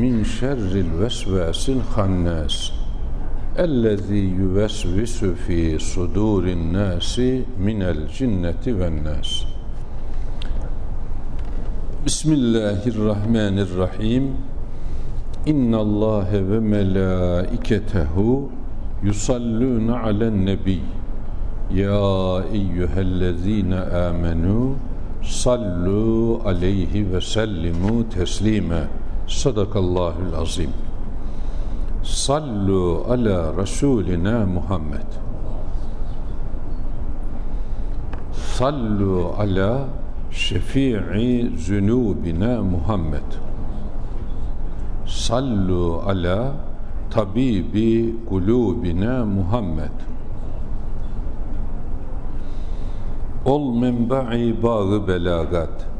min şerril vesvesil hannas ellezî yüvesvisu fi sudurin nasi minel cinneti ven nas Bismillahirrahmanirrahim. İnna Allahe ve melâiketehu yusallûne alen nebi Ya eyyühellezîne âmenû sallu aleyhi ve sellimu teslîme Sadakallahul azim. Sallu ala Resulina Muhammed. Sallu ala şefii zünubina Muhammed. Sallu ala tabibi kulubina Muhammed. Ol menba'i bağı belagat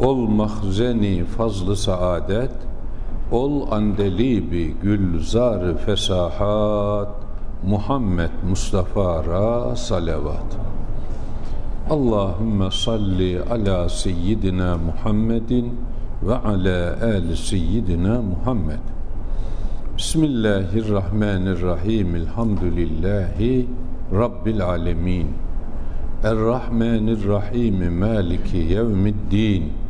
Ol mahzeni fazlı saadet, ol andelibi gülzar fesahat, Muhammed Mustafa'ra salavat. Allahümme salli ala seyyidina Muhammedin ve ala ali seyyidina Muhammed. Bismillahirrahmanirrahim. Elhamdülillahi Rabbil alemin. Errahmanirrahim. Maliki yevmiddin.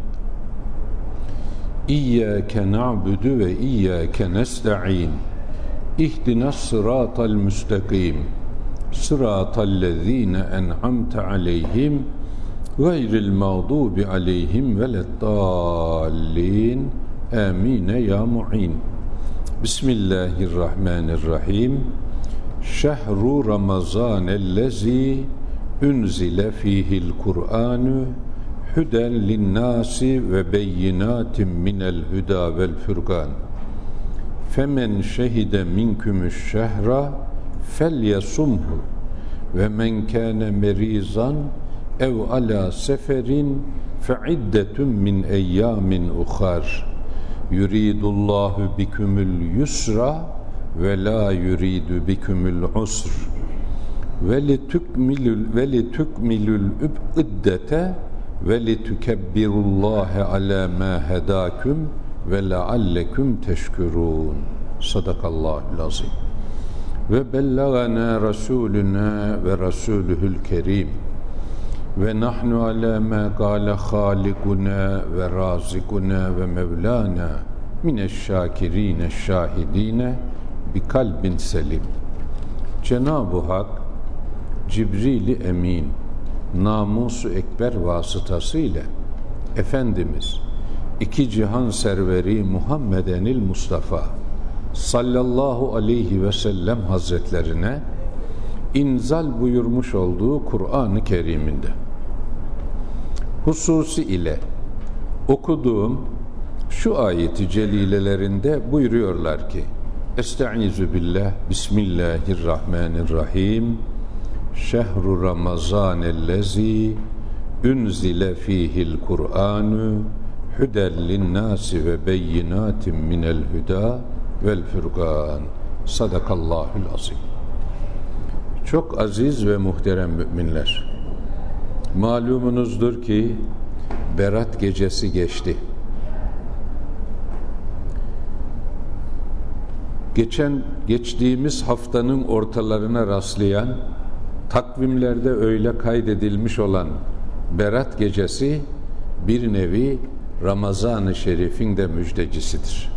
İyyâke na'budu ve iyyâke nesta'in. İhdinas sıratal müstakim. Sıratal lezîne en'amte aleyhim gayril mağdubi aleyhim veleddallin. Amine ya mu'in. Bismillahirrahmanirrahim. Şehru Ramazan ellezî unzile fihil Kur'anu huden linnasi ve beyinatin minel huda vel furkan femen şehide minkümüş şehra felyasumhu ve men kâne merizan ev ala seferin fe iddetun min eyyamin uhar yuridullahu bikümül yusra ve la yuridu bikümül usr. Ve li tukmilul ve li tukmilul iddete ve li tukebbirullahe ala ma hedakum ve leallekum teşkurun. Sadakallahul azim. Ve bellagana rasuluna ve rasuluhul kerim. Ve nahnu ala ma gale halikuna ve razikuna ve mevlana mineşşakirine şahidine bi kalbin selim. Cenab-ı Hak Cibril-i Emin namusu ekber vasıtasıyla Efendimiz iki cihan serveri Muhammedenil Mustafa sallallahu aleyhi ve sellem hazretlerine inzal buyurmuş olduğu Kur'an-ı Kerim'inde. Hususi ile okuduğum şu ayeti celilelerinde buyuruyorlar ki Estaizu billah Bismillahirrahmanirrahim Şehru Ramazan ellezi unzile fihil Kur'anu huden linnâsi ve beyinatin minel huda vel furkan. Sadakallahul azim. Çok aziz ve muhterem müminler. Malumunuzdur ki Berat gecesi geçti. Geçen geçtiğimiz haftanın ortalarına rastlayan takvimlerde öyle kaydedilmiş olan Berat gecesi bir nevi Ramazan-ı Şerif'in de müjdecisidir.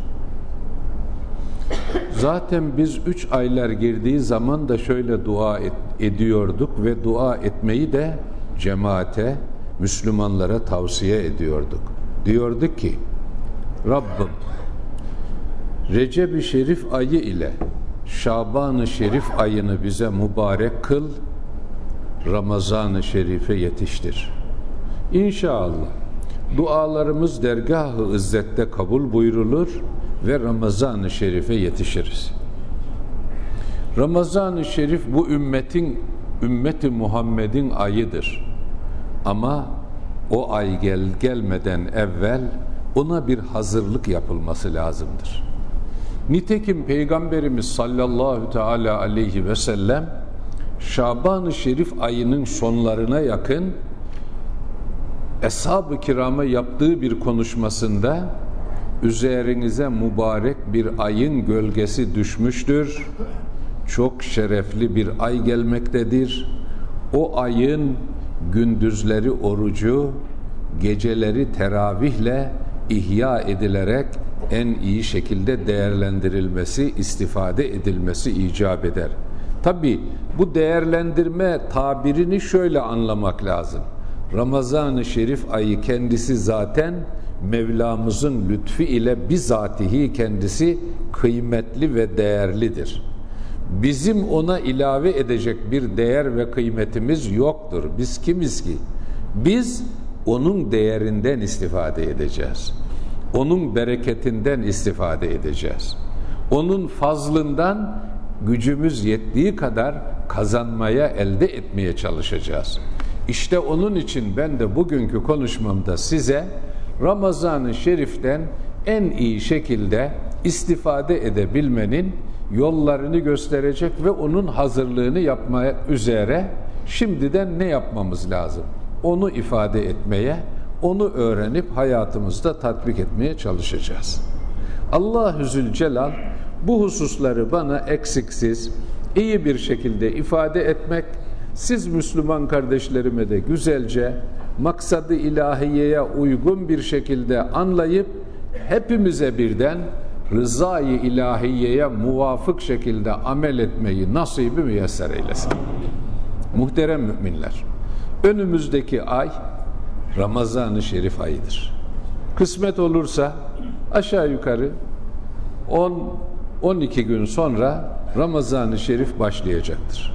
Zaten biz üç aylar girdiği zaman da şöyle dua et, ediyorduk ve dua etmeyi de cemaate, Müslümanlara tavsiye ediyorduk. Diyorduk ki, Rabbim Recep-i Şerif ayı ile Şaban-ı Şerif ayını bize mübarek kıl, Ramazan-ı Şerif'e yetiştir. İnşallah dualarımız dergah-ı izzette kabul buyrulur ve Ramazan-ı Şerif'e yetişiriz. Ramazan-ı Şerif bu ümmetin ümmeti Muhammed'in ayıdır. Ama o ay gel gelmeden evvel ona bir hazırlık yapılması lazımdır. Nitekim Peygamberimiz sallallahu teala aleyhi ve sellem Şaban-ı Şerif ayının sonlarına yakın Eshab-ı Kiram'a yaptığı bir konuşmasında üzerinize mübarek bir ayın gölgesi düşmüştür. Çok şerefli bir ay gelmektedir. O ayın gündüzleri orucu, geceleri teravihle ihya edilerek en iyi şekilde değerlendirilmesi, istifade edilmesi icap eder. Tabi bu değerlendirme tabirini şöyle anlamak lazım. Ramazan-ı Şerif ayı kendisi zaten Mevlamızın lütfu ile bizatihi kendisi kıymetli ve değerlidir. Bizim ona ilave edecek bir değer ve kıymetimiz yoktur. Biz kimiz ki? Biz onun değerinden istifade edeceğiz. Onun bereketinden istifade edeceğiz. Onun fazlından gücümüz yettiği kadar kazanmaya, elde etmeye çalışacağız. İşte onun için ben de bugünkü konuşmamda size Ramazan-ı Şerif'ten en iyi şekilde istifade edebilmenin yollarını gösterecek ve onun hazırlığını yapmaya üzere şimdiden ne yapmamız lazım? Onu ifade etmeye, onu öğrenip hayatımızda tatbik etmeye çalışacağız. Allah-u Zülcelal bu hususları bana eksiksiz, iyi bir şekilde ifade etmek, siz Müslüman kardeşlerime de güzelce maksadı ilahiyeye uygun bir şekilde anlayıp hepimize birden rızayı ilahiyeye muvafık şekilde amel etmeyi nasibi müyesser eylesin. Muhterem müminler, önümüzdeki ay Ramazan-ı Şerif ayıdır. Kısmet olursa aşağı yukarı 10-12 gün sonra Ramazan-ı Şerif başlayacaktır.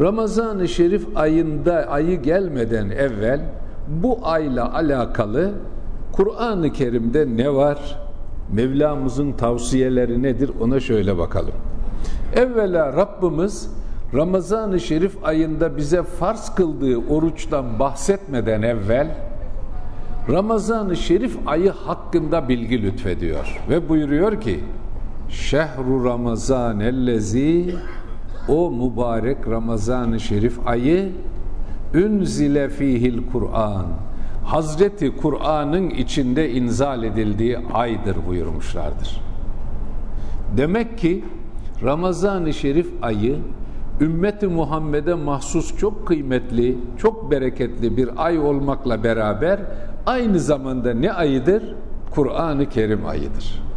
Ramazan-ı Şerif ayında ayı gelmeden evvel bu ayla alakalı Kur'an-ı Kerim'de ne var? Mevlamızın tavsiyeleri nedir? Ona şöyle bakalım. Evvela Rabbimiz Ramazan-ı Şerif ayında bize farz kıldığı oruçtan bahsetmeden evvel Ramazan-ı Şerif ayı hakkında bilgi lütfediyor ve buyuruyor ki Şehru Ramazan ellezi o mübarek Ramazan-ı Şerif ayı Ünzile fihil Kur'an Hazreti Kur'an'ın içinde inzal edildiği aydır buyurmuşlardır. Demek ki Ramazan-ı Şerif ayı ümmeti Muhammed'e mahsus çok kıymetli, çok bereketli bir ay olmakla beraber aynı zamanda ne ayıdır? Kur'an-ı Kerim ayıdır.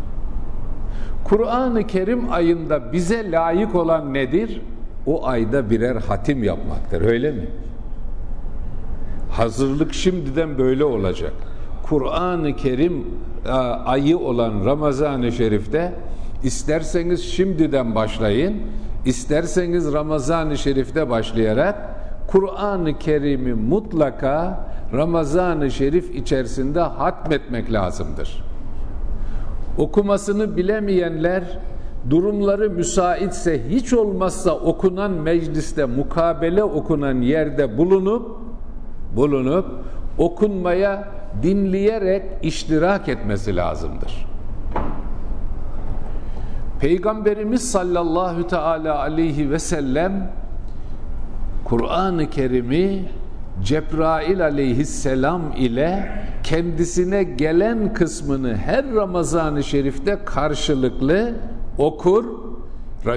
Kur'an-ı Kerim ayında bize layık olan nedir? O ayda birer hatim yapmaktır. Öyle mi? Hazırlık şimdiden böyle olacak. Kur'an-ı Kerim e, ayı olan Ramazan-ı Şerif'te isterseniz şimdiden başlayın, isterseniz Ramazan-ı Şerif'te başlayarak Kur'an-ı Kerim'i mutlaka Ramazan-ı Şerif içerisinde hatmetmek lazımdır. Okumasını bilemeyenler durumları müsaitse hiç olmazsa okunan mecliste mukabele okunan yerde bulunup bulunup okunmaya dinleyerek iştirak etmesi lazımdır. Peygamberimiz sallallahu teala aleyhi ve sellem Kur'an-ı Kerim'i Cebrail aleyhisselam ile kendisine gelen kısmını her Ramazan-ı Şerif'te karşılıklı okur.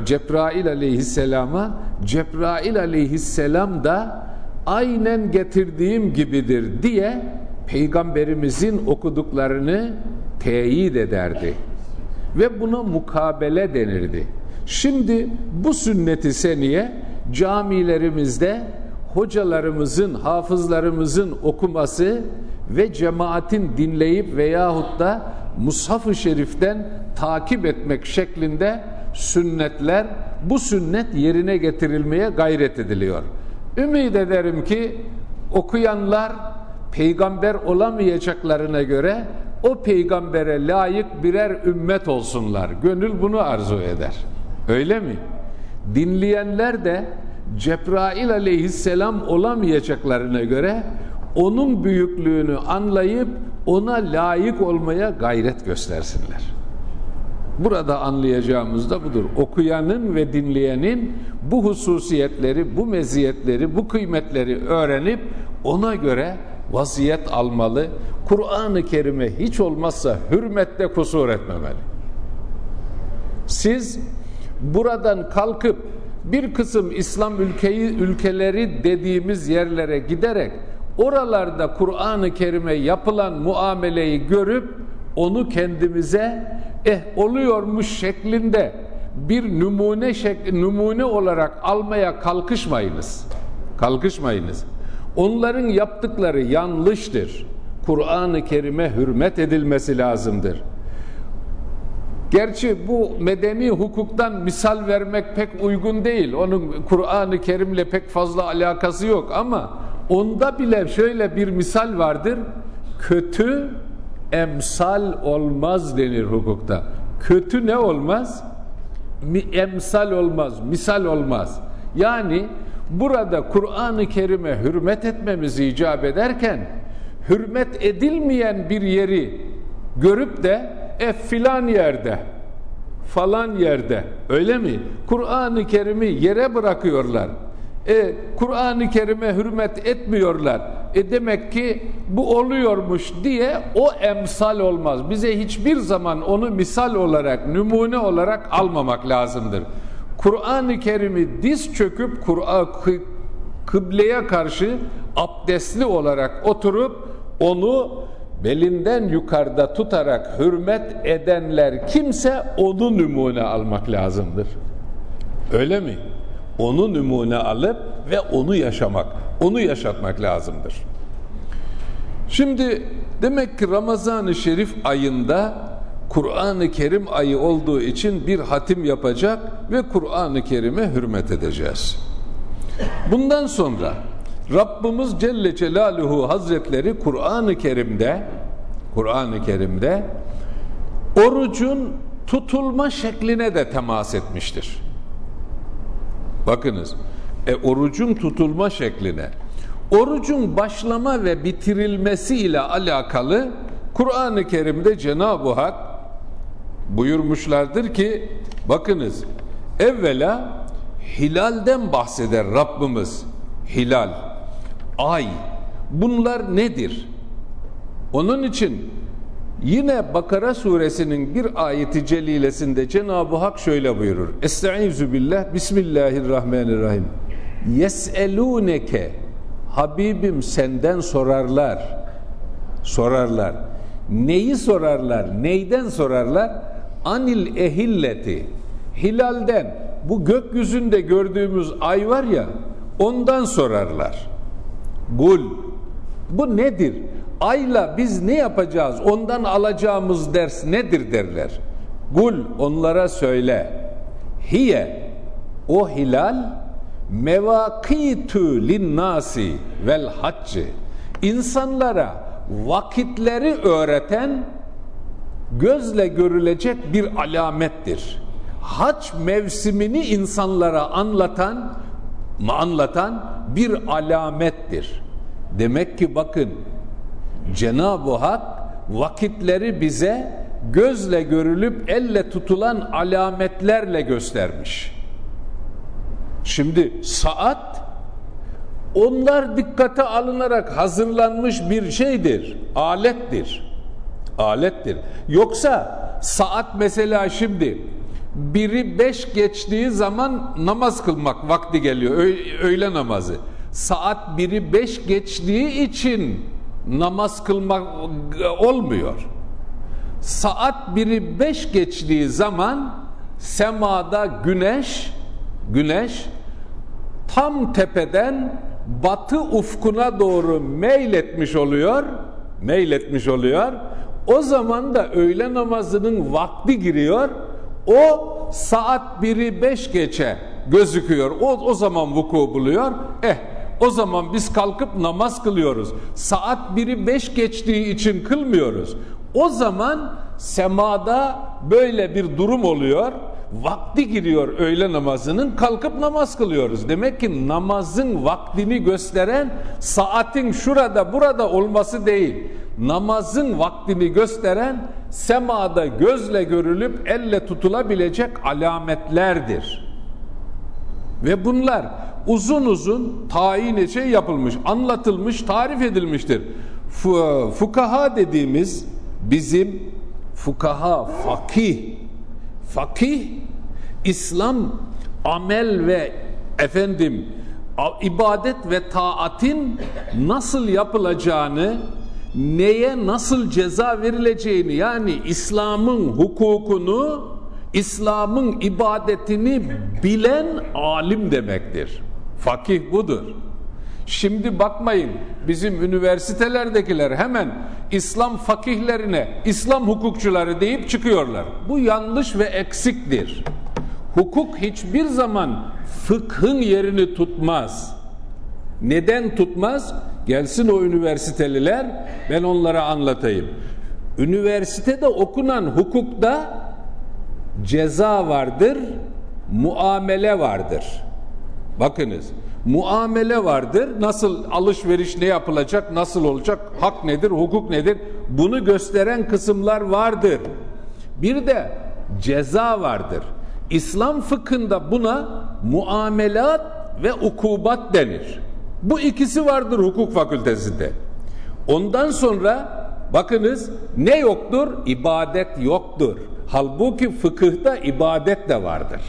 Cebrail aleyhisselama Cebrail aleyhisselam da aynen getirdiğim gibidir diye peygamberimizin okuduklarını teyit ederdi. Ve buna mukabele denirdi. Şimdi bu sünneti seniye camilerimizde hocalarımızın, hafızlarımızın okuması ve cemaatin dinleyip veyahut da Mushaf-ı Şerif'ten takip etmek şeklinde sünnetler, bu sünnet yerine getirilmeye gayret ediliyor. Ümid ederim ki okuyanlar peygamber olamayacaklarına göre o peygambere layık birer ümmet olsunlar. Gönül bunu arzu eder. Öyle mi? dinleyenler de Cebrail aleyhisselam olamayacaklarına göre onun büyüklüğünü anlayıp ona layık olmaya gayret göstersinler. Burada anlayacağımız da budur. Okuyanın ve dinleyenin bu hususiyetleri, bu meziyetleri, bu kıymetleri öğrenip ona göre vaziyet almalı. Kur'an-ı Kerim'e hiç olmazsa hürmette kusur etmemeli. Siz buradan kalkıp bir kısım İslam ülkeyi ülkeleri dediğimiz yerlere giderek oralarda Kur'an-ı Kerim'e yapılan muameleyi görüp onu kendimize eh oluyormuş şeklinde bir numune şek numune olarak almaya kalkışmayınız. Kalkışmayınız. Onların yaptıkları yanlıştır. Kur'an-ı Kerim'e hürmet edilmesi lazımdır. Gerçi bu medeni hukuktan misal vermek pek uygun değil. Onun Kur'an-ı Kerim'le pek fazla alakası yok ama onda bile şöyle bir misal vardır. Kötü emsal olmaz denir hukukta. Kötü ne olmaz? Emsal olmaz, misal olmaz. Yani burada Kur'an-ı Kerim'e hürmet etmemizi icap ederken hürmet edilmeyen bir yeri görüp de e filan yerde falan yerde öyle mi? Kur'an-ı Kerim'i yere bırakıyorlar. E, Kur'an-ı Kerim'e hürmet etmiyorlar. E demek ki bu oluyormuş diye o emsal olmaz. Bize hiçbir zaman onu misal olarak, numune olarak almamak lazımdır. Kur'an-ı Kerim'i diz çöküp Kur'an kıbleye karşı abdestli olarak oturup onu belinden yukarıda tutarak hürmet edenler kimse onu numune almak lazımdır. Öyle mi? Onu numune alıp ve onu yaşamak, onu yaşatmak lazımdır. Şimdi demek ki Ramazan-ı Şerif ayında Kur'an-ı Kerim ayı olduğu için bir hatim yapacak ve Kur'an-ı Kerim'e hürmet edeceğiz. Bundan sonra Rabbimiz Celle Celaluhu Hazretleri Kur'an-ı Kerim'de Kur'an-ı Kerim'de orucun tutulma şekline de temas etmiştir. Bakınız, e, orucun tutulma şekline, orucun başlama ve bitirilmesi ile alakalı Kur'an-ı Kerim'de Cenab-ı Hak buyurmuşlardır ki, bakınız, evvela hilalden bahseder Rabbimiz. Hilal, ay, bunlar nedir? Onun için yine Bakara suresinin bir ayeti celilesinde Cenab-ı Hak şöyle buyurur. Estaizu billah, Bismillahirrahmanirrahim. Yes'elûneke Habibim senden sorarlar. Sorarlar. Neyi sorarlar? Neyden sorarlar? Anil ehilleti. Hilalden. Bu gökyüzünde gördüğümüz ay var ya ondan sorarlar. Gul. Bu nedir? Ayla biz ne yapacağız? Ondan alacağımız ders nedir derler. Gul onlara söyle. Hiye o hilal mevakitu linnasi vel haccı insanlara vakitleri öğreten gözle görülecek bir alamettir. Hac mevsimini insanlara anlatan anlatan bir alamettir. Demek ki bakın Cenab-ı Hak vakitleri bize gözle görülüp elle tutulan alametlerle göstermiş. Şimdi saat onlar dikkate alınarak hazırlanmış bir şeydir, alettir. Alettir. Yoksa saat mesela şimdi biri beş geçtiği zaman namaz kılmak vakti geliyor. Öğle namazı. Saat biri beş geçtiği için namaz kılmak olmuyor. Saat biri beş geçtiği zaman semada güneş güneş tam tepeden batı ufkuna doğru meyletmiş oluyor meyletmiş oluyor. O zaman da öğle namazının vakti giriyor. O saat biri beş geçe gözüküyor. O, o zaman vuku buluyor. Eh o zaman biz kalkıp namaz kılıyoruz. Saat biri beş geçtiği için kılmıyoruz. O zaman semada böyle bir durum oluyor. vakti giriyor öğle namazının kalkıp namaz kılıyoruz. Demek ki namazın vaktini gösteren saatin şurada burada olması değil. Namazın vaktini gösteren semada gözle görülüp elle tutulabilecek alametlerdir. Ve bunlar uzun uzun tayin şey yapılmış, anlatılmış, tarif edilmiştir. Fukaha dediğimiz bizim fukaha, fakih, fakih İslam amel ve efendim ibadet ve taatin nasıl yapılacağını neye nasıl ceza verileceğini yani İslam'ın hukukunu İslam'ın ibadetini bilen alim demektir. Fakih budur. Şimdi bakmayın bizim üniversitelerdekiler hemen İslam fakihlerine İslam hukukçuları deyip çıkıyorlar. Bu yanlış ve eksiktir. Hukuk hiçbir zaman fıkhın yerini tutmaz. Neden tutmaz? Gelsin o üniversiteliler ben onlara anlatayım. Üniversitede okunan hukukta ceza vardır, muamele vardır. Bakınız muamele vardır. Nasıl alışveriş ne yapılacak, nasıl olacak, hak nedir, hukuk nedir? Bunu gösteren kısımlar vardır. Bir de ceza vardır. İslam fıkhında buna muamelat ve ukubat denir. Bu ikisi vardır hukuk fakültesinde. Ondan sonra bakınız ne yoktur? İbadet yoktur. Halbuki fıkıhta ibadet de vardır.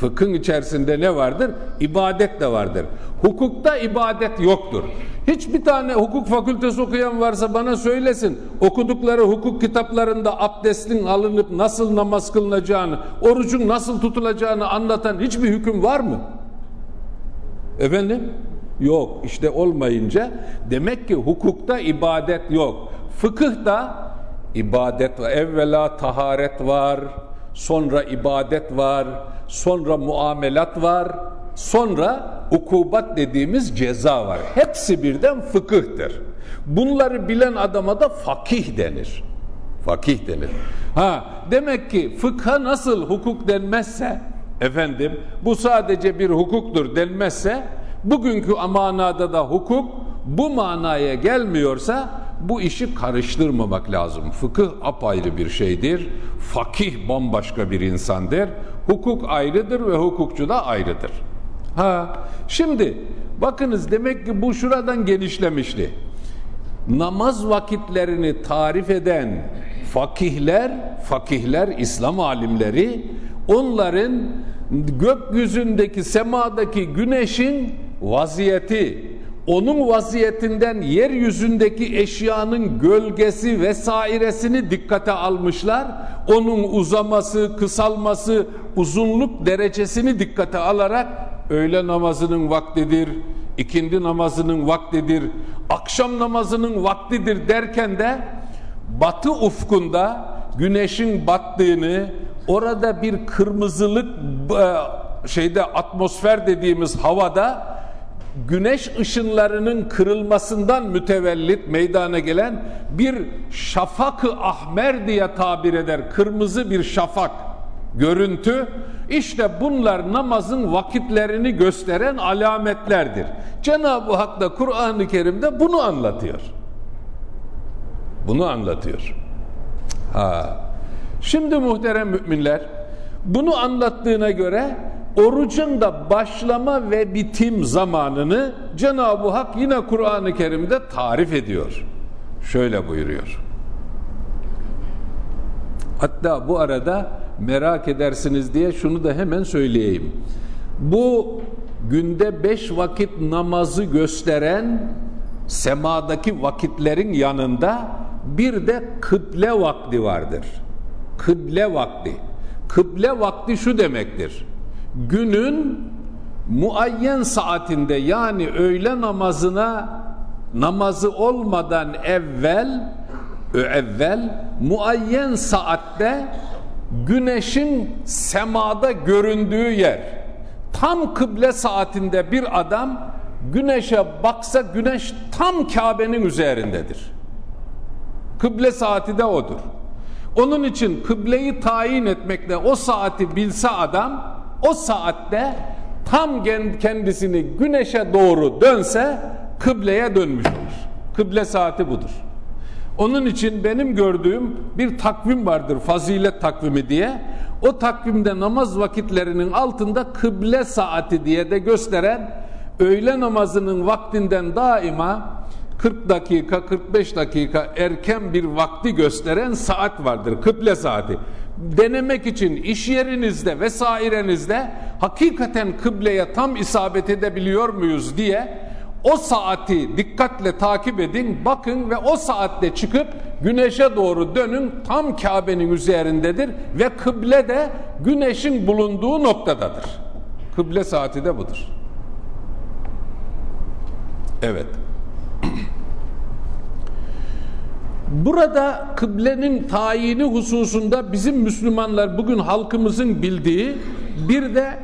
Fıkhın içerisinde ne vardır? İbadet de vardır. Hukukta ibadet yoktur. Hiçbir tane hukuk fakültesi okuyan varsa bana söylesin. Okudukları hukuk kitaplarında abdestin alınıp nasıl namaz kılınacağını, orucun nasıl tutulacağını anlatan hiçbir hüküm var mı? Efendim? Yok. İşte olmayınca demek ki hukukta ibadet yok. Fıkıhta ibadet var. Evvela taharet var, sonra ibadet var, sonra muamelat var, sonra ukubat dediğimiz ceza var. Hepsi birden fıkıhtır. Bunları bilen adama da fakih denir. Fakih denir. Ha, demek ki fıkha nasıl hukuk denmezse, efendim bu sadece bir hukuktur denmezse, bugünkü manada da hukuk bu manaya gelmiyorsa bu işi karıştırmamak lazım. Fıkıh apayrı bir şeydir. Fakih bambaşka bir insandır. Hukuk ayrıdır ve hukukçu da ayrıdır. Ha, şimdi bakınız demek ki bu şuradan genişlemişti. Namaz vakitlerini tarif eden fakihler, fakihler, İslam alimleri onların gökyüzündeki semadaki güneşin vaziyeti, onun vaziyetinden yeryüzündeki eşyanın gölgesi vesairesini dikkate almışlar. Onun uzaması, kısalması, uzunluk derecesini dikkate alarak öğle namazının vaktidir, ikindi namazının vaktidir, akşam namazının vaktidir derken de batı ufkunda güneşin battığını, orada bir kırmızılık e, şeyde atmosfer dediğimiz havada güneş ışınlarının kırılmasından mütevellit meydana gelen bir şafak-ı ahmer diye tabir eder. Kırmızı bir şafak görüntü. İşte bunlar namazın vakitlerini gösteren alametlerdir. Cenab-ı Hak da Kur'an-ı Kerim'de bunu anlatıyor. Bunu anlatıyor. Ha. Şimdi muhterem müminler bunu anlattığına göre orucun da başlama ve bitim zamanını Cenab-ı Hak yine Kur'an-ı Kerim'de tarif ediyor. Şöyle buyuruyor. Hatta bu arada merak edersiniz diye şunu da hemen söyleyeyim. Bu günde beş vakit namazı gösteren semadaki vakitlerin yanında bir de kıble vakti vardır. Kıble vakti. Kıble vakti şu demektir günün muayyen saatinde yani öğle namazına namazı olmadan evvel evvel muayyen saatte güneşin semada göründüğü yer tam kıble saatinde bir adam güneşe baksa güneş tam Kabe'nin üzerindedir. Kıble saati de odur. Onun için kıbleyi tayin etmekle o saati bilse adam o saatte tam kendisini güneşe doğru dönse kıbleye dönmüş olur. Kıble saati budur. Onun için benim gördüğüm bir takvim vardır fazilet takvimi diye. O takvimde namaz vakitlerinin altında kıble saati diye de gösteren öğle namazının vaktinden daima 40 dakika 45 dakika erken bir vakti gösteren saat vardır kıble saati denemek için iş yerinizde vesairenizde hakikaten kıbleye tam isabet edebiliyor muyuz diye o saati dikkatle takip edin bakın ve o saatte çıkıp güneşe doğru dönün tam Kabe'nin üzerindedir ve kıble de güneşin bulunduğu noktadadır. Kıble saati de budur. Evet Burada kıblenin tayini hususunda bizim Müslümanlar bugün halkımızın bildiği bir de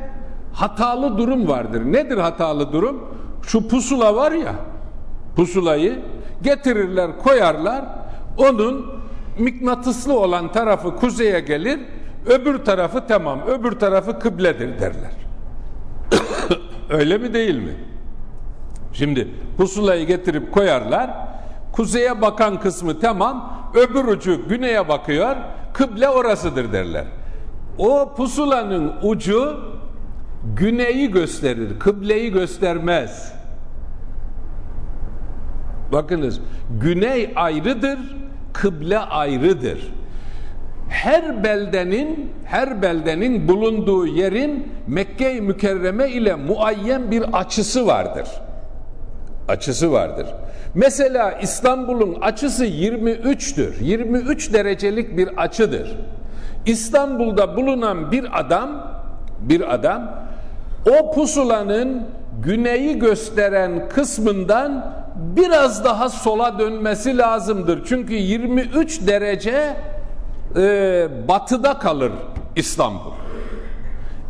hatalı durum vardır. Nedir hatalı durum? Şu pusula var ya, pusulayı getirirler, koyarlar. Onun mıknatıslı olan tarafı kuzeye gelir, öbür tarafı tamam, öbür tarafı kıbledir derler. Öyle mi değil mi? Şimdi pusulayı getirip koyarlar Kuzeye bakan kısmı tamam, öbür ucu güneye bakıyor, kıble orasıdır derler. O pusulanın ucu güneyi gösterir, kıbleyi göstermez. Bakınız, güney ayrıdır, kıble ayrıdır. Her beldenin, her beldenin bulunduğu yerin Mekke-i Mükerreme ile muayyen bir açısı vardır. Açısı vardır. Mesela İstanbul'un açısı 23'tür. 23 derecelik bir açıdır. İstanbul'da bulunan bir adam bir adam o pusulanın güneyi gösteren kısmından biraz daha sola dönmesi lazımdır. Çünkü 23 derece e, batıda kalır İstanbul.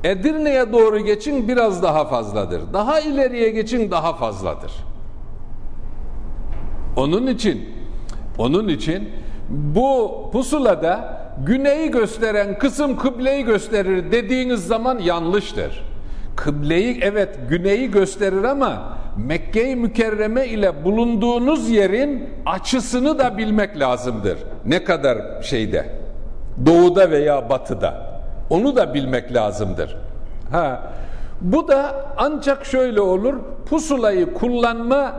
Edirne'ye doğru geçin biraz daha fazladır. Daha ileriye geçin daha fazladır. Onun için onun için bu pusulada güneyi gösteren kısım kıbleyi gösterir dediğiniz zaman yanlıştır. Kıbleyi evet güneyi gösterir ama Mekke-i Mükerreme ile bulunduğunuz yerin açısını da bilmek lazımdır. Ne kadar şeyde doğuda veya batıda onu da bilmek lazımdır. Ha bu da ancak şöyle olur pusulayı kullanma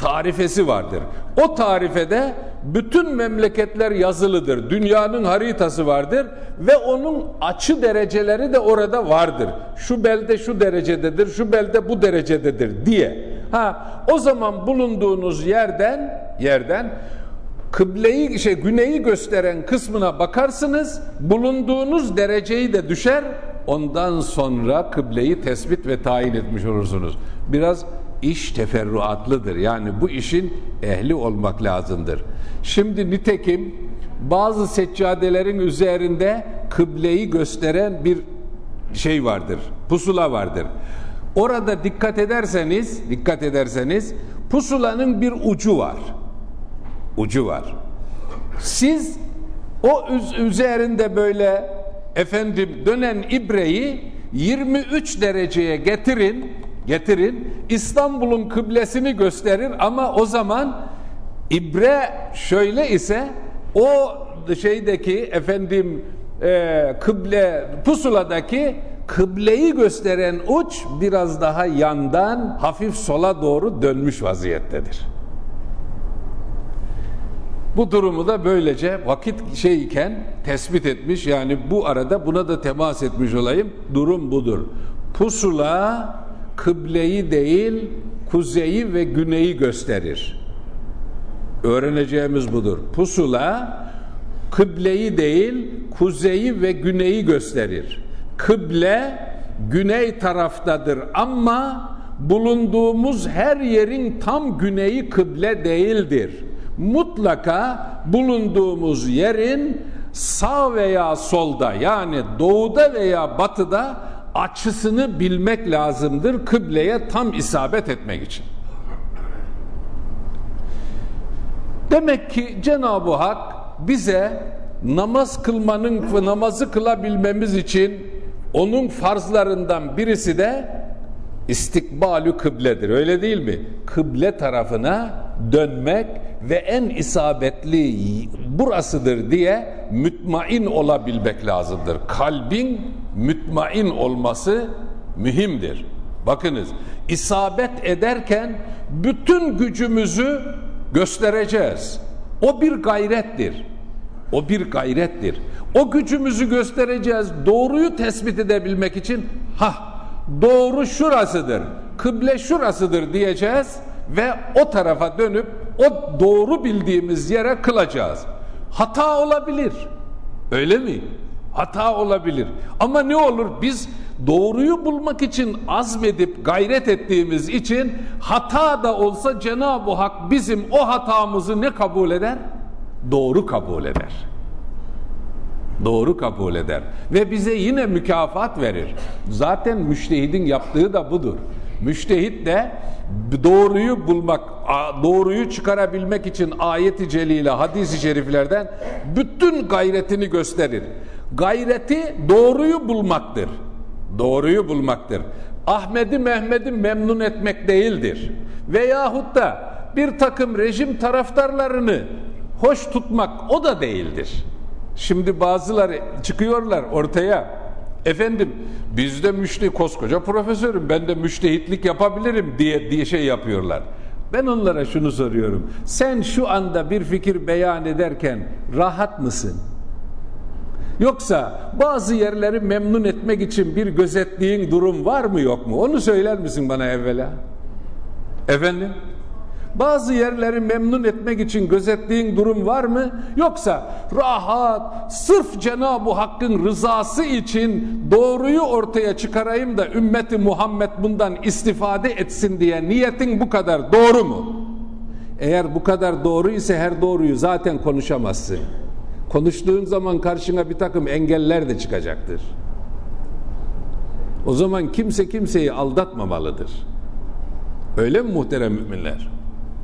tarifesi vardır. O tarifede bütün memleketler yazılıdır. Dünyanın haritası vardır ve onun açı dereceleri de orada vardır. Şu belde şu derecededir, şu belde bu derecededir diye. Ha o zaman bulunduğunuz yerden yerden kıbleyi şey güneyi gösteren kısmına bakarsınız. Bulunduğunuz dereceyi de düşer. Ondan sonra kıbleyi tespit ve tayin etmiş olursunuz. Biraz iş teferruatlıdır. Yani bu işin ehli olmak lazımdır. Şimdi nitekim bazı seccadelerin üzerinde kıbleyi gösteren bir şey vardır. Pusula vardır. Orada dikkat ederseniz, dikkat ederseniz pusulanın bir ucu var. Ucu var. Siz o üzerinde böyle efendim dönen ibreyi 23 dereceye getirin getirin. İstanbul'un kıblesini gösterir ama o zaman ibre şöyle ise o şeydeki efendim e, kıble pusuladaki kıbleyi gösteren uç biraz daha yandan hafif sola doğru dönmüş vaziyettedir. Bu durumu da böylece vakit şeyken tespit etmiş yani bu arada buna da temas etmiş olayım. Durum budur. Pusula kıbleyi değil kuzeyi ve güneyi gösterir. Öğreneceğimiz budur. Pusula kıbleyi değil kuzeyi ve güneyi gösterir. Kıble güney taraftadır ama bulunduğumuz her yerin tam güneyi kıble değildir. Mutlaka bulunduğumuz yerin sağ veya solda yani doğuda veya batıda açısını bilmek lazımdır kıbleye tam isabet etmek için. Demek ki Cenab-ı Hak bize namaz kılmanın namazı kılabilmemiz için onun farzlarından birisi de istikbalü kıbledir. Öyle değil mi? Kıble tarafına dönmek ve en isabetli burasıdır diye mütmain olabilmek lazımdır. Kalbin mütmain olması mühimdir. Bakınız isabet ederken bütün gücümüzü göstereceğiz. O bir gayrettir. O bir gayrettir. O gücümüzü göstereceğiz. Doğruyu tespit edebilmek için ha doğru şurasıdır. Kıble şurasıdır diyeceğiz ve o tarafa dönüp o doğru bildiğimiz yere kılacağız. Hata olabilir. Öyle mi? Hata olabilir. Ama ne olur biz doğruyu bulmak için azmedip gayret ettiğimiz için hata da olsa Cenab-ı Hak bizim o hatamızı ne kabul eder? Doğru kabul eder. Doğru kabul eder. Ve bize yine mükafat verir. Zaten müştehidin yaptığı da budur. Müştehit de doğruyu bulmak, doğruyu çıkarabilmek için ayet-i celile, hadis-i şeriflerden bütün gayretini gösterir. Gayreti doğruyu bulmaktır. Doğruyu bulmaktır. Ahmet'i Mehmet'i memnun etmek değildir. Veyahut da bir takım rejim taraftarlarını hoş tutmak o da değildir. Şimdi bazıları çıkıyorlar ortaya. Efendim bizde müştehit koskoca profesörüm ben de müştehitlik yapabilirim diye diye şey yapıyorlar. Ben onlara şunu soruyorum. Sen şu anda bir fikir beyan ederken rahat mısın? Yoksa bazı yerleri memnun etmek için bir gözettiğin durum var mı yok mu? Onu söyler misin bana evvela? Efendim? Bazı yerleri memnun etmek için gözettiğin durum var mı? Yoksa rahat, sırf Cenab-ı Hakk'ın rızası için doğruyu ortaya çıkarayım da ümmeti Muhammed bundan istifade etsin diye niyetin bu kadar doğru mu? Eğer bu kadar doğru ise her doğruyu zaten konuşamazsın. Konuştuğun zaman karşına bir takım engeller de çıkacaktır. O zaman kimse kimseyi aldatmamalıdır. Öyle mi muhterem müminler?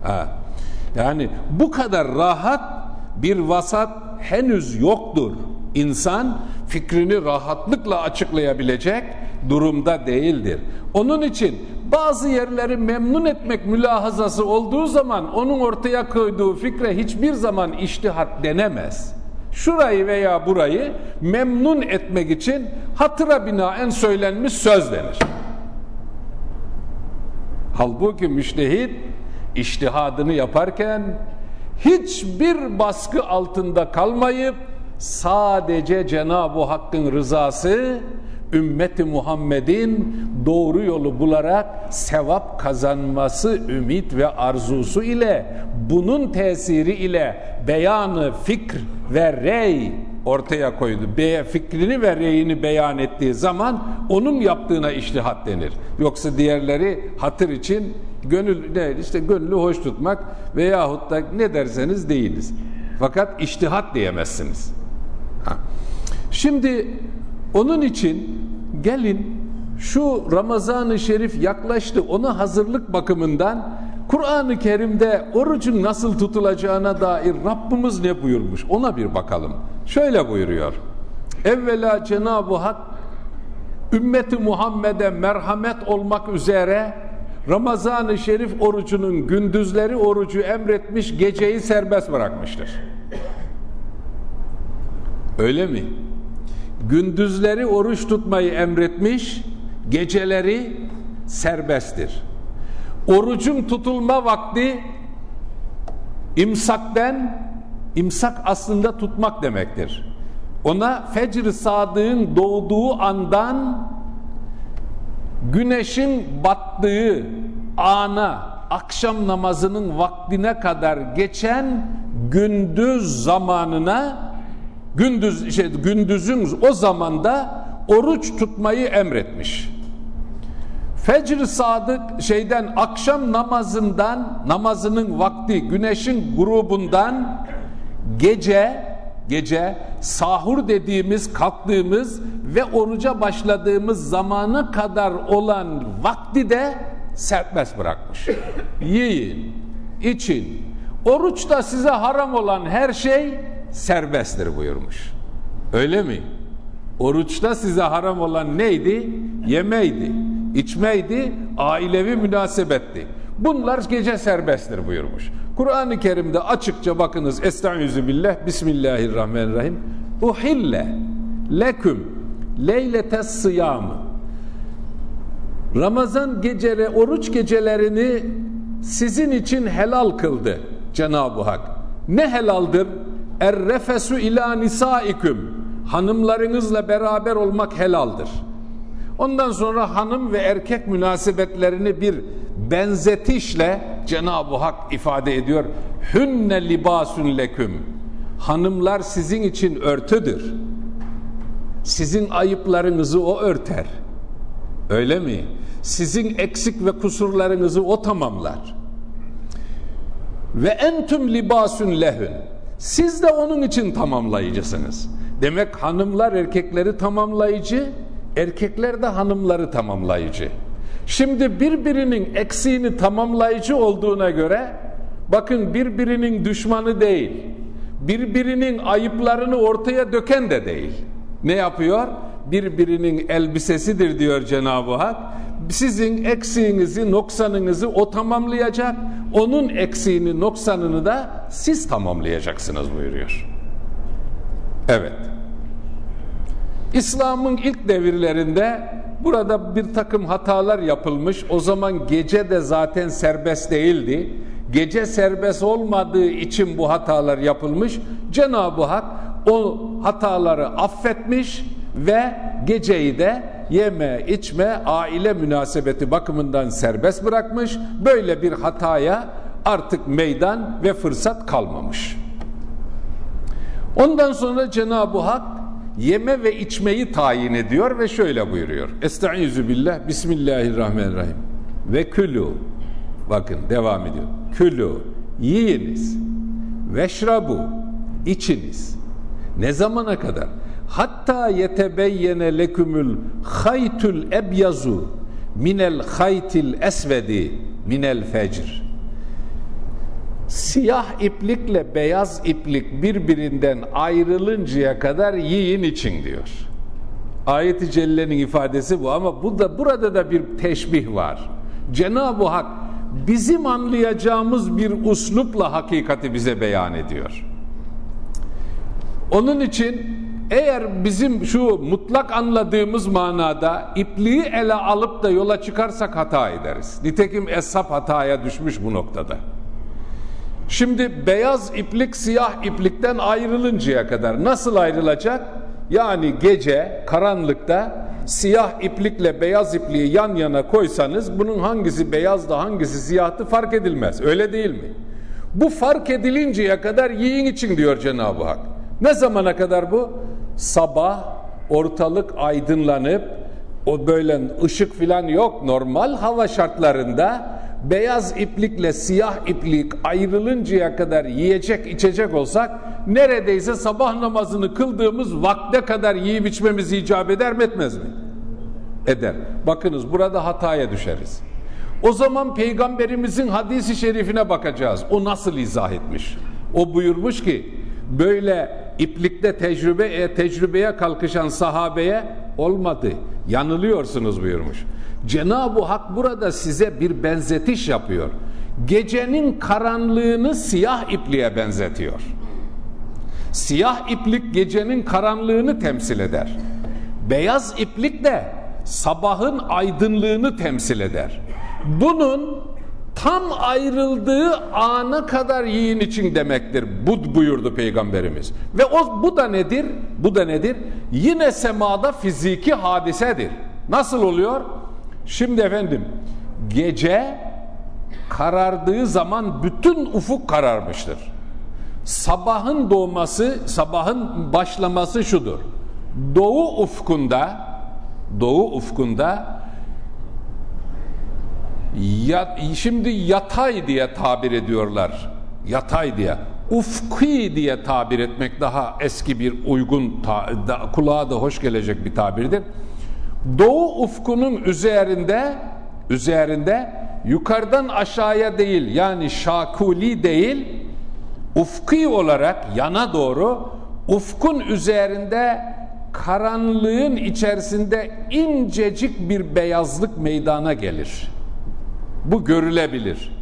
Ha. Yani bu kadar rahat bir vasat henüz yoktur. İnsan fikrini rahatlıkla açıklayabilecek durumda değildir. Onun için bazı yerleri memnun etmek mülahazası olduğu zaman onun ortaya koyduğu fikre hiçbir zaman iştihat denemez. Şurayı veya burayı memnun etmek için hatıra binaen söylenmiş söz denir. Halbuki müştehit iştihadını yaparken hiçbir baskı altında kalmayıp sadece Cenab-ı Hakk'ın rızası ümmeti Muhammed'in doğru yolu bularak sevap kazanması ümit ve arzusu ile bunun tesiri ile beyanı fikr ve rey ortaya koydu. Be fikrini ve reyini beyan ettiği zaman onun yaptığına iştihat denir. Yoksa diğerleri hatır için gönül ne işte gönlü hoş tutmak veyahut da ne derseniz deyiniz. Fakat iştihat diyemezsiniz. Ha. Şimdi onun için gelin şu Ramazan-ı Şerif yaklaştı ona hazırlık bakımından Kur'an-ı Kerim'de orucun nasıl tutulacağına dair Rabbimiz ne buyurmuş ona bir bakalım. Şöyle buyuruyor. Evvela Cenab-ı Hak ümmeti Muhammed'e merhamet olmak üzere Ramazan-ı Şerif orucunun gündüzleri orucu emretmiş, geceyi serbest bırakmıştır. Öyle mi? Gündüzleri oruç tutmayı emretmiş, geceleri serbesttir. Orucun tutulma vakti imsakten, imsak aslında tutmak demektir. Ona fecr sadığın doğduğu andan güneşin battığı ana akşam namazının vaktine kadar geçen gündüz zamanına gündüz şey gündüzün o zamanda oruç tutmayı emretmiş. Fecr sadık şeyden akşam namazından namazının vakti güneşin grubundan gece gece sahur dediğimiz kalktığımız ve oruca başladığımız zamana kadar olan vakti de serbest bırakmış. Yiyin, için. Oruçta size haram olan her şey serbesttir buyurmuş. Öyle mi? Oruçta size haram olan neydi? Yemeydi, içmeydi, ailevi münasebetti. Bunlar gece serbesttir buyurmuş. Kur'an-ı Kerim'de açıkça bakınız Estaizu billah Bismillahirrahmanirrahim Uhille leküm leyletes sıyamı Ramazan gecele oruç gecelerini sizin için helal kıldı Cenab-ı Hak. Ne helaldir? Errefesu ila nisaiküm. Hanımlarınızla beraber olmak helaldir. Ondan sonra hanım ve erkek münasebetlerini bir benzetişle Cenab-ı Hak ifade ediyor. Hünne libasun leküm. Hanımlar sizin için örtüdür. Sizin ayıplarınızı o örter. Öyle mi? Sizin eksik ve kusurlarınızı o tamamlar. Ve entüm libasun lehün. Siz de onun için tamamlayıcısınız. Demek hanımlar erkekleri tamamlayıcı, erkekler de hanımları tamamlayıcı. Şimdi birbirinin eksiğini tamamlayıcı olduğuna göre bakın birbirinin düşmanı değil, birbirinin ayıplarını ortaya döken de değil. Ne yapıyor? Birbirinin elbisesidir diyor Cenab-ı Hak. Sizin eksiğinizi, noksanınızı o tamamlayacak. Onun eksiğini, noksanını da siz tamamlayacaksınız buyuruyor. Evet. İslam'ın ilk devirlerinde burada bir takım hatalar yapılmış. O zaman gece de zaten serbest değildi. Gece serbest olmadığı için bu hatalar yapılmış. Cenab-ı Hak o hataları affetmiş ve geceyi de yeme, içme, aile münasebeti bakımından serbest bırakmış. Böyle bir hataya artık meydan ve fırsat kalmamış. Ondan sonra Cenab-ı Hak yeme ve içmeyi tayin ediyor ve şöyle buyuruyor. Estaizu billah, Bismillahirrahmanirrahim. Ve külü, bakın devam ediyor. Külü, yiyiniz. Veşrabu, içiniz. Ne zamana kadar? Hatta yetebeyyene lekümül haytul ebyazu minel haytil esvedi minel fecr siyah iplikle beyaz iplik birbirinden ayrılıncaya kadar yiyin için diyor. Ayet-i Celle'nin ifadesi bu ama bu da burada da bir teşbih var. Cenab-ı Hak bizim anlayacağımız bir uslupla hakikati bize beyan ediyor. Onun için eğer bizim şu mutlak anladığımız manada ipliği ele alıp da yola çıkarsak hata ederiz. Nitekim Eshab hataya düşmüş bu noktada. Şimdi beyaz iplik siyah iplikten ayrılıncaya kadar nasıl ayrılacak? Yani gece karanlıkta siyah iplikle beyaz ipliği yan yana koysanız bunun hangisi beyaz da hangisi siyahtı fark edilmez. Öyle değil mi? Bu fark edilinceye kadar yiyin için diyor Cenab-ı Hak. Ne zamana kadar bu? Sabah ortalık aydınlanıp o böyle ışık filan yok normal hava şartlarında beyaz iplikle siyah iplik ayrılıncaya kadar yiyecek içecek olsak neredeyse sabah namazını kıldığımız vakte kadar yiyip içmemiz icap eder mi etmez mi? Eder. Bakınız burada hataya düşeriz. O zaman peygamberimizin hadisi şerifine bakacağız. O nasıl izah etmiş? O buyurmuş ki böyle iplikte tecrübe e, tecrübeye kalkışan sahabeye olmadı. Yanılıyorsunuz buyurmuş. Cenab-ı Hak burada size bir benzetiş yapıyor. Gecenin karanlığını siyah ipliğe benzetiyor. Siyah iplik gecenin karanlığını temsil eder. Beyaz iplik de sabahın aydınlığını temsil eder. Bunun tam ayrıldığı ana kadar yiyin için demektir. Bu buyurdu peygamberimiz. Ve o bu da nedir? Bu da nedir? Yine semada fiziki hadisedir. Nasıl oluyor? Şimdi efendim gece karardığı zaman bütün ufuk kararmıştır. Sabahın doğması, sabahın başlaması şudur. Doğu ufkunda doğu ufkunda ya, şimdi yatay diye tabir ediyorlar. Yatay diye. Ufki diye tabir etmek daha eski bir uygun, ta, da, kulağa da hoş gelecek bir tabirdir. Doğu ufkunun üzerinde üzerinde yukarıdan aşağıya değil yani şakuli değil ufki olarak yana doğru ufkun üzerinde karanlığın içerisinde incecik bir beyazlık meydana gelir. Bu görülebilir.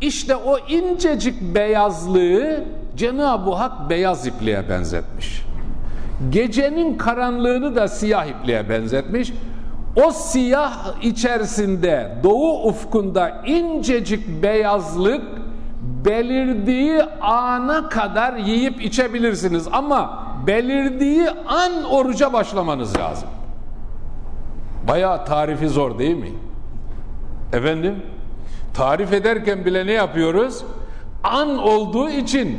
İşte o incecik beyazlığı Cenab-ı Hak beyaz ipliğe benzetmiş. Gecenin karanlığını da siyah ipliğe benzetmiş. O siyah içerisinde doğu ufkunda incecik beyazlık belirdiği ana kadar yiyip içebilirsiniz ama belirdiği an oruca başlamanız lazım. Bayağı tarifi zor değil mi? Efendim? Tarif ederken bile ne yapıyoruz? An olduğu için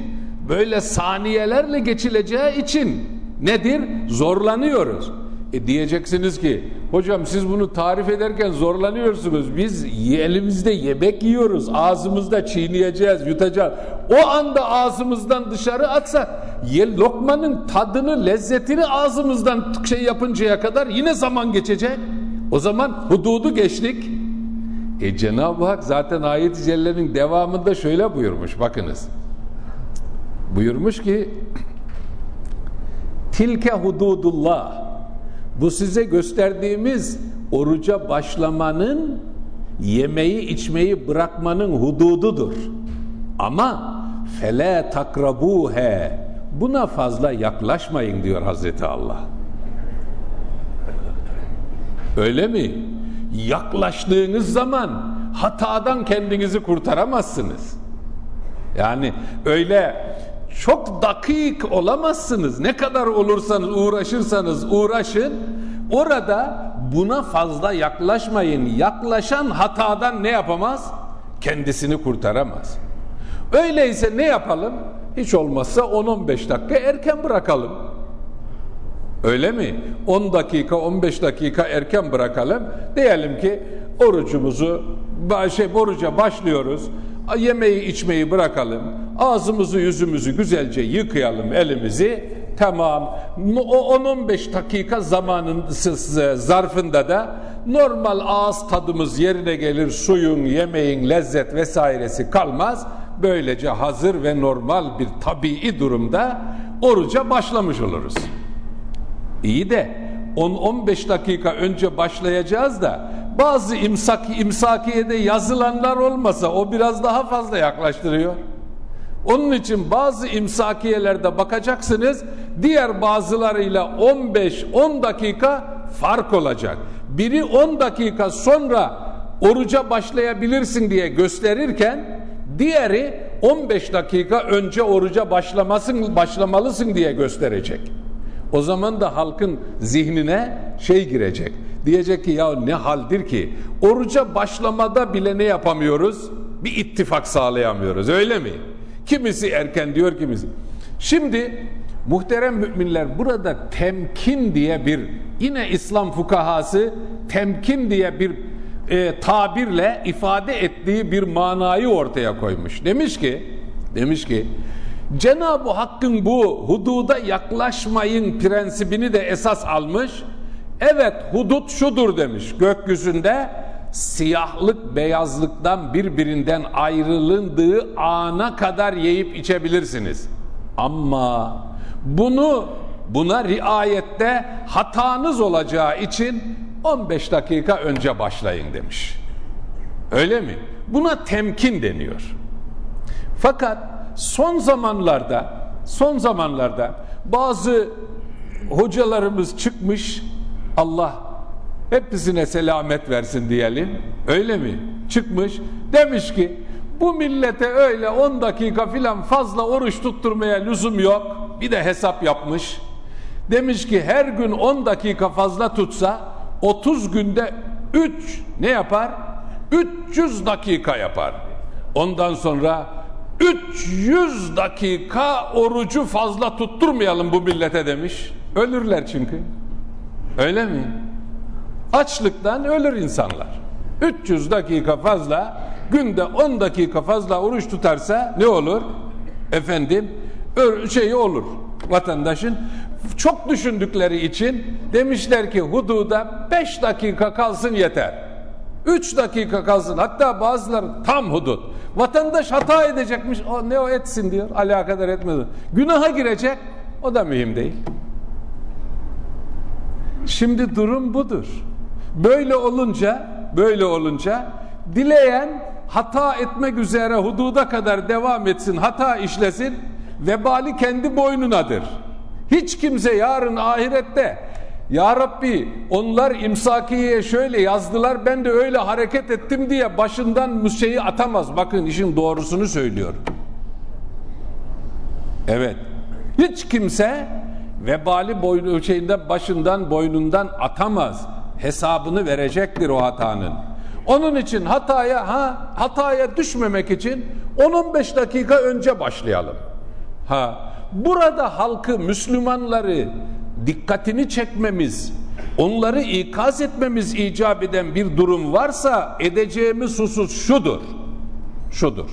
böyle saniyelerle geçileceği için nedir? Zorlanıyoruz. E diyeceksiniz ki hocam siz bunu tarif ederken zorlanıyorsunuz. Biz elimizde yemek yiyoruz. Ağzımızda çiğneyeceğiz, yutacağız. O anda ağzımızdan dışarı atsak ye, lokmanın tadını, lezzetini ağzımızdan şey yapıncaya kadar yine zaman geçecek. O zaman hududu geçtik. E Cenab-ı Hak zaten ayet-i cellenin devamında şöyle buyurmuş bakınız. Buyurmuş ki Tilke hududullah bu size gösterdiğimiz oruca başlamanın yemeği içmeyi bırakmanın hudududur. Ama fele takrabuhe buna fazla yaklaşmayın diyor Hazreti Allah. Öyle mi? Yaklaştığınız zaman hatadan kendinizi kurtaramazsınız. Yani öyle çok dakik olamazsınız. Ne kadar olursanız uğraşırsanız uğraşın. Orada buna fazla yaklaşmayın. Yaklaşan hatadan ne yapamaz? Kendisini kurtaramaz. Öyleyse ne yapalım? Hiç olmazsa 10-15 dakika erken bırakalım. Öyle mi? 10 dakika 15 dakika erken bırakalım. Diyelim ki orucumuzu şey oruca başlıyoruz. Yemeği içmeyi bırakalım. Ağzımızı yüzümüzü güzelce yıkayalım elimizi. Tamam. O 10-15 dakika zamanın zarfında da normal ağız tadımız yerine gelir. Suyun, yemeğin lezzet vesairesi kalmaz. Böylece hazır ve normal bir tabii durumda oruca başlamış oluruz. İyi de 10-15 dakika önce başlayacağız da bazı imsak, imsakiyede yazılanlar olmasa o biraz daha fazla yaklaştırıyor. Onun için bazı imsakiyelerde bakacaksınız diğer bazılarıyla 15-10 dakika fark olacak. Biri 10 dakika sonra oruca başlayabilirsin diye gösterirken diğeri 15 dakika önce oruca başlamasın, başlamalısın diye gösterecek. O zaman da halkın zihnine şey girecek. Diyecek ki ya ne haldir ki oruca başlamada bile ne yapamıyoruz? Bir ittifak sağlayamıyoruz öyle mi? Kimisi erken diyor kimisi. Şimdi muhterem müminler burada temkin diye bir yine İslam fukahası temkin diye bir e, tabirle ifade ettiği bir manayı ortaya koymuş. Demiş ki demiş ki Cenab-ı Hakk'ın bu hududa yaklaşmayın prensibini de esas almış. Evet hudut şudur demiş gökyüzünde siyahlık beyazlıktan birbirinden ayrılındığı ana kadar yiyip içebilirsiniz. Ama bunu buna riayette hatanız olacağı için 15 dakika önce başlayın demiş. Öyle mi? Buna temkin deniyor. Fakat son zamanlarda son zamanlarda bazı hocalarımız çıkmış Allah hepsine selamet versin diyelim. Öyle mi? Çıkmış demiş ki bu millete öyle 10 dakika filan fazla oruç tutturmaya lüzum yok. Bir de hesap yapmış. Demiş ki her gün 10 dakika fazla tutsa 30 günde 3 ne yapar? 300 dakika yapar. Ondan sonra 300 dakika orucu fazla tutturmayalım bu millete demiş. Ölürler çünkü. Öyle mi? Açlıktan ölür insanlar. 300 dakika fazla günde 10 dakika fazla oruç tutarsa ne olur? Efendim şey olur vatandaşın çok düşündükleri için demişler ki hududa 5 dakika kalsın yeter. 3 dakika kalsın hatta bazıları tam hudut. Vatandaş hata edecekmiş. O ne o etsin diyor. Alakadar etmedi. Günaha girecek. O da mühim değil. Şimdi durum budur. Böyle olunca, böyle olunca dileyen hata etmek üzere hududa kadar devam etsin, hata işlesin, vebali kendi boynunadır. Hiç kimse yarın ahirette ya Rabbi onlar imsakiyeye şöyle yazdılar ben de öyle hareket ettim diye başından müseyi atamaz. Bakın işin doğrusunu söylüyor. Evet. Hiç kimse vebali boynu şeyinde başından boynundan atamaz. Hesabını verecektir o hatanın. Onun için hataya ha hataya düşmemek için 10-15 dakika önce başlayalım. Ha burada halkı Müslümanları dikkatini çekmemiz, onları ikaz etmemiz icap eden bir durum varsa edeceğimiz husus şudur. Şudur.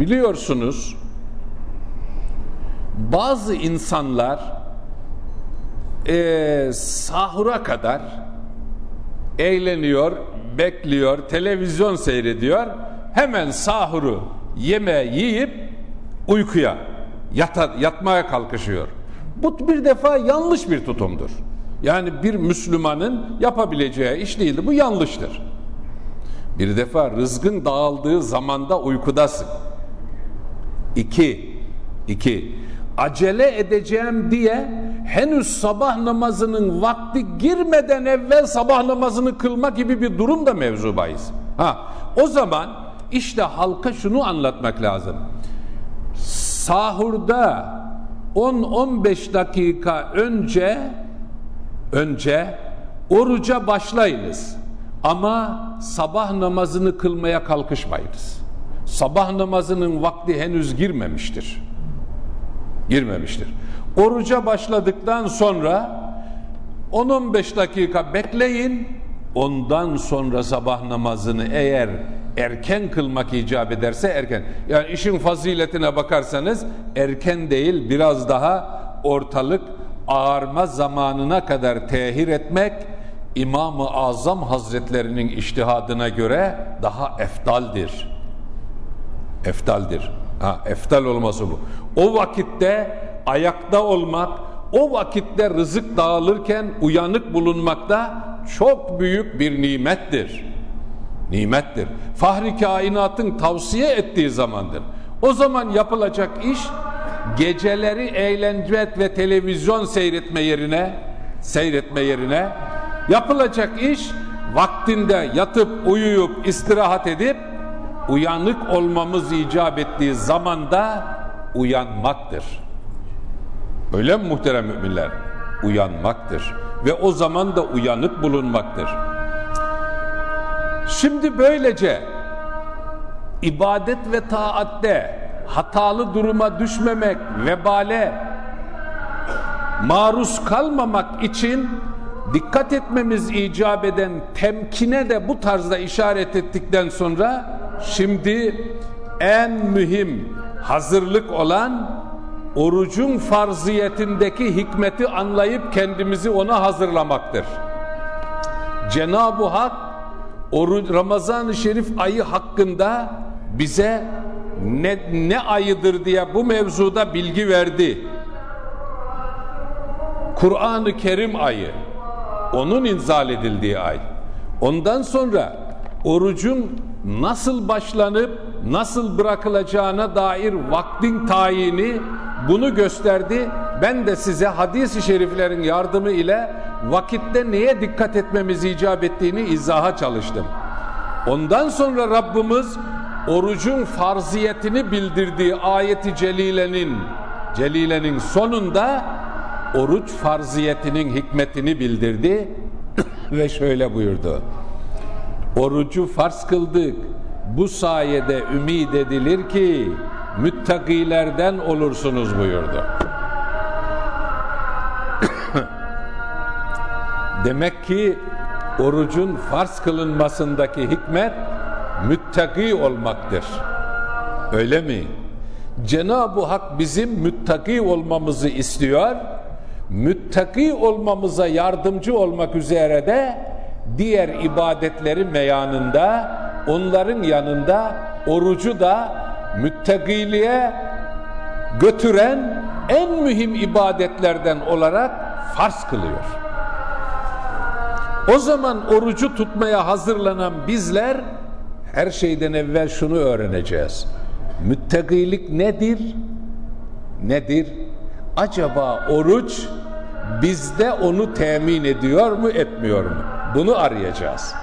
Biliyorsunuz bazı insanlar e, sahura kadar eğleniyor, bekliyor, televizyon seyrediyor. Hemen sahuru yeme yiyip uykuya, yata, yatmaya kalkışıyor. Bu bir defa yanlış bir tutumdur. Yani bir Müslümanın yapabileceği iş değildir. Bu yanlıştır. Bir defa rızkın dağıldığı zamanda uykudasın. İki, iki, acele edeceğim diye henüz sabah namazının vakti girmeden evvel sabah namazını kılma gibi bir durum da mevzu bahis. Ha, o zaman işte halka şunu anlatmak lazım. Sahurda 10-15 dakika önce önce oruca başlayınız. Ama sabah namazını kılmaya kalkışmayınız. Sabah namazının vakti henüz girmemiştir. Girmemiştir. Oruca başladıktan sonra 10-15 dakika bekleyin. Ondan sonra sabah namazını eğer erken kılmak icap ederse erken. Yani işin faziletine bakarsanız erken değil biraz daha ortalık ağarma zamanına kadar tehir etmek İmam-ı Azam Hazretlerinin iştihadına göre daha eftaldir. Eftaldir. Ha, eftal olması bu. O vakitte ayakta olmak, o vakitte rızık dağılırken uyanık bulunmakta çok büyük bir nimettir. Nimettir. Fahri kainatın tavsiye ettiği zamandır. O zaman yapılacak iş geceleri eğlence ve televizyon seyretme yerine seyretme yerine yapılacak iş vaktinde yatıp uyuyup istirahat edip uyanık olmamız icap ettiği zamanda uyanmaktır. Öyle mi muhterem müminler? Uyanmaktır. Ve o zaman da uyanık bulunmaktır. Şimdi böylece ibadet ve taatte hatalı duruma düşmemek, vebale maruz kalmamak için dikkat etmemiz icap eden temkine de bu tarzda işaret ettikten sonra şimdi en mühim hazırlık olan orucun farziyetindeki hikmeti anlayıp kendimizi ona hazırlamaktır. Cenab-ı Hak Ramazan-ı Şerif ayı hakkında bize ne, ne ayıdır diye bu mevzuda bilgi verdi. Kur'an-ı Kerim ayı, onun inzal edildiği ay. Ondan sonra orucun nasıl başlanıp nasıl bırakılacağına dair vaktin tayini bunu gösterdi. Ben de size hadis-i şeriflerin yardımı ile vakitte neye dikkat etmemiz icap ettiğini izaha çalıştım. Ondan sonra Rabbimiz orucun farziyetini bildirdiği ayeti celilenin celilenin sonunda oruç farziyetinin hikmetini bildirdi ve şöyle buyurdu. Orucu farz kıldık. Bu sayede ümid edilir ki müttakilerden olursunuz buyurdu. Demek ki orucun farz kılınmasındaki hikmet müttaki olmaktır. Öyle mi? Cenab-ı Hak bizim müttaki olmamızı istiyor. Müttaki olmamıza yardımcı olmak üzere de diğer ibadetleri meyanında onların yanında orucu da müttegiliğe götüren en mühim ibadetlerden olarak farz kılıyor. O zaman orucu tutmaya hazırlanan bizler her şeyden evvel şunu öğreneceğiz. Müttegilik nedir? Nedir? Acaba oruç bizde onu temin ediyor mu etmiyor mu? Bunu arayacağız.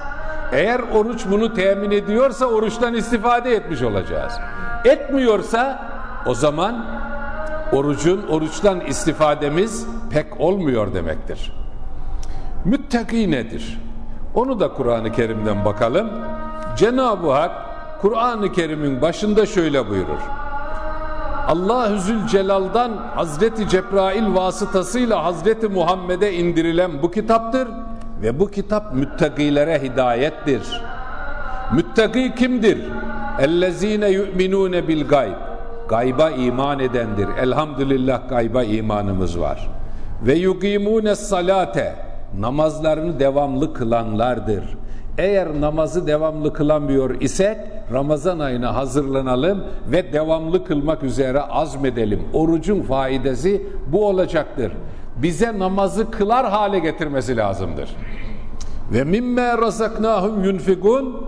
Eğer oruç bunu temin ediyorsa oruçtan istifade etmiş olacağız. Etmiyorsa o zaman orucun oruçtan istifademiz pek olmuyor demektir. Müttaki nedir? Onu da Kur'an-ı Kerim'den bakalım. Cenab-ı Hak Kur'an-ı Kerim'in başında şöyle buyurur. Allah-u Zülcelal'dan Hazreti Cebrail vasıtasıyla Hazreti Muhammed'e indirilen bu kitaptır ve bu kitap müttakilere hidayettir. Müttaki kimdir? Ellezine yu'minune bil gayb. Gayba iman edendir. Elhamdülillah gayba imanımız var. Ve yukimune salate. Namazlarını devamlı kılanlardır. Eğer namazı devamlı kılamıyor isek Ramazan ayına hazırlanalım ve devamlı kılmak üzere azmedelim. Orucun faidesi bu olacaktır. Bize namazı kılar hale getirmesi lazımdır. Ve mimme razaknahum yunfikun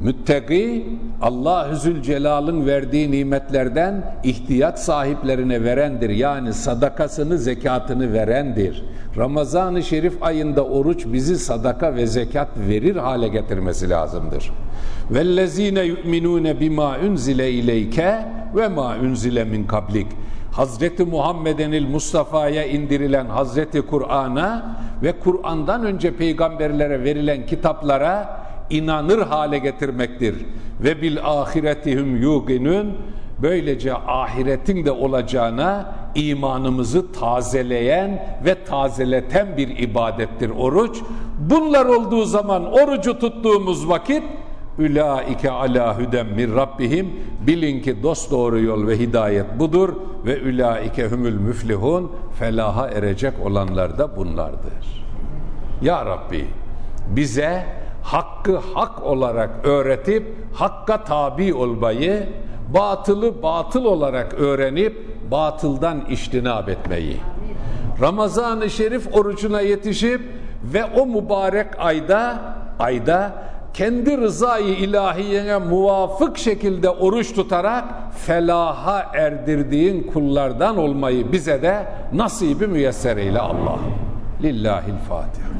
Müttaki Allah-u Zülcelal'ın verdiği nimetlerden ihtiyaç sahiplerine verendir. Yani sadakasını, zekatını verendir. Ramazan-ı Şerif ayında oruç bizi sadaka ve zekat verir hale getirmesi lazımdır. Vellezine yu'minune bima unzile ileyke ve ma unzile min kablik. Hazreti Muhammed'in Mustafa'ya indirilen Hazreti Kur'an'a ve Kur'an'dan önce peygamberlere verilen kitaplara inanır hale getirmektir. Ve bil ahiretihum yuqinun böylece ahiretin de olacağına imanımızı tazeleyen ve tazeleten bir ibadettir oruç. Bunlar olduğu zaman orucu tuttuğumuz vakit Ülaike ala hüdem min rabbihim bilin ki dost doğru yol ve hidayet budur ve ülaike humul müflihun felaha erecek olanlar da bunlardır. Ya Rabbi bize hakkı hak olarak öğretip hakka tabi olmayı, batılı batıl olarak öğrenip batıldan iştinab etmeyi. Ramazan-ı Şerif orucuna yetişip ve o mübarek ayda ayda kendi rızayı ilahiyene muvafık şekilde oruç tutarak felaha erdirdiğin kullardan olmayı bize de nasibi müyesser eyle Allah. Lillahil Fatiha.